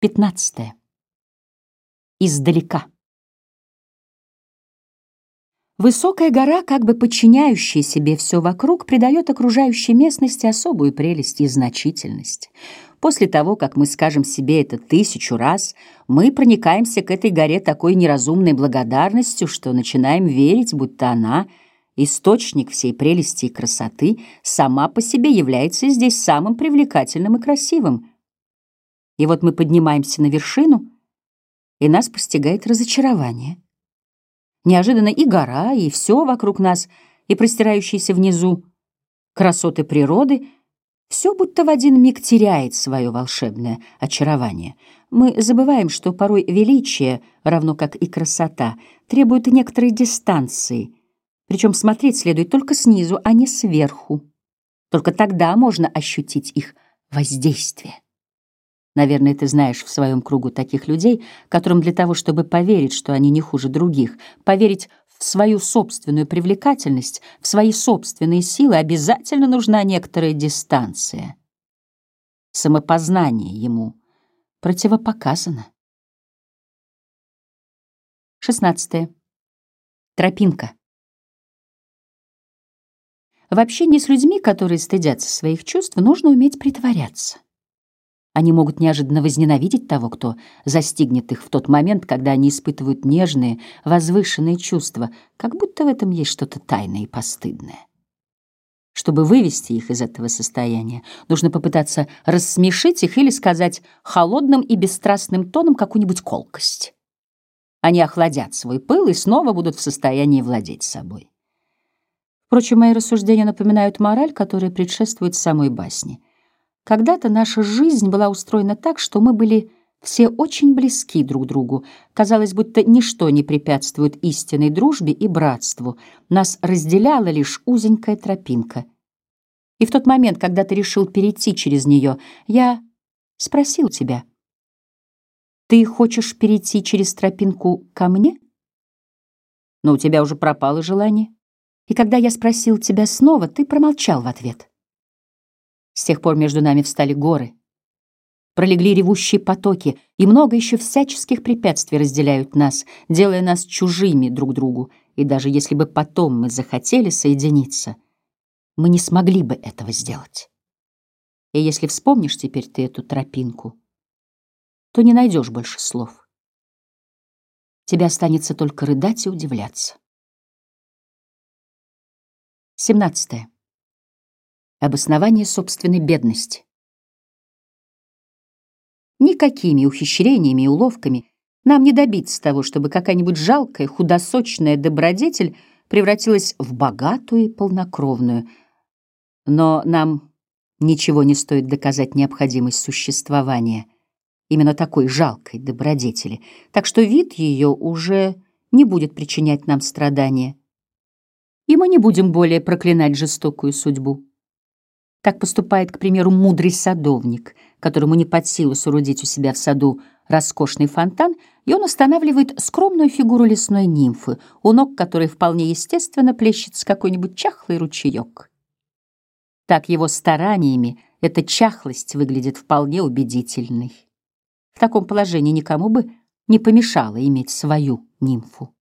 15. Издалека. Высокая гора, как бы подчиняющая себе все вокруг, придает окружающей местности особую прелесть и значительность. После того, как мы скажем себе это тысячу раз, мы проникаемся к этой горе такой неразумной благодарностью, что начинаем верить, будто она, источник всей прелести и красоты, сама по себе является здесь самым привлекательным и красивым. И вот мы поднимаемся на вершину, и нас постигает разочарование. Неожиданно и гора, и все вокруг нас, и простирающиеся внизу красоты природы, все будто в один миг теряет свое волшебное очарование. Мы забываем, что порой величие, равно как и красота, требует некоторой дистанции, причем смотреть следует только снизу, а не сверху. Только тогда можно ощутить их воздействие. Наверное, ты знаешь в своем кругу таких людей, которым для того, чтобы поверить, что они не хуже других, поверить в свою собственную привлекательность, в свои собственные силы, обязательно нужна некоторая дистанция. Самопознание ему противопоказано. 16. Тропинка. В общении с людьми, которые стыдятся своих чувств, нужно уметь притворяться. Они могут неожиданно возненавидеть того, кто застигнет их в тот момент, когда они испытывают нежные, возвышенные чувства, как будто в этом есть что-то тайное и постыдное. Чтобы вывести их из этого состояния, нужно попытаться рассмешить их или сказать холодным и бесстрастным тоном какую-нибудь колкость. Они охладят свой пыл и снова будут в состоянии владеть собой. Впрочем, мои рассуждения напоминают мораль, которая предшествует самой басне. Когда-то наша жизнь была устроена так, что мы были все очень близки друг другу. Казалось, будто ничто не препятствует истинной дружбе и братству. Нас разделяла лишь узенькая тропинка. И в тот момент, когда ты решил перейти через нее, я спросил тебя, «Ты хочешь перейти через тропинку ко мне?» Но у тебя уже пропало желание. И когда я спросил тебя снова, ты промолчал в ответ. С тех пор между нами встали горы, пролегли ревущие потоки, и много еще всяческих препятствий разделяют нас, делая нас чужими друг другу, и даже если бы потом мы захотели соединиться, мы не смогли бы этого сделать. И если вспомнишь теперь ты эту тропинку, то не найдешь больше слов. Тебе останется только рыдать и удивляться. 17. Обоснование собственной бедности. Никакими ухищрениями и уловками нам не добиться того, чтобы какая-нибудь жалкая, худосочная добродетель превратилась в богатую и полнокровную. Но нам ничего не стоит доказать необходимость существования именно такой жалкой добродетели, так что вид ее уже не будет причинять нам страдания, и мы не будем более проклинать жестокую судьбу. Так поступает, к примеру, мудрый садовник, которому не под силу соорудить у себя в саду роскошный фонтан, и он устанавливает скромную фигуру лесной нимфы, у ног которой вполне естественно плещется какой-нибудь чахлый ручеек. Так его стараниями эта чахлость выглядит вполне убедительной. В таком положении никому бы не помешало иметь свою нимфу.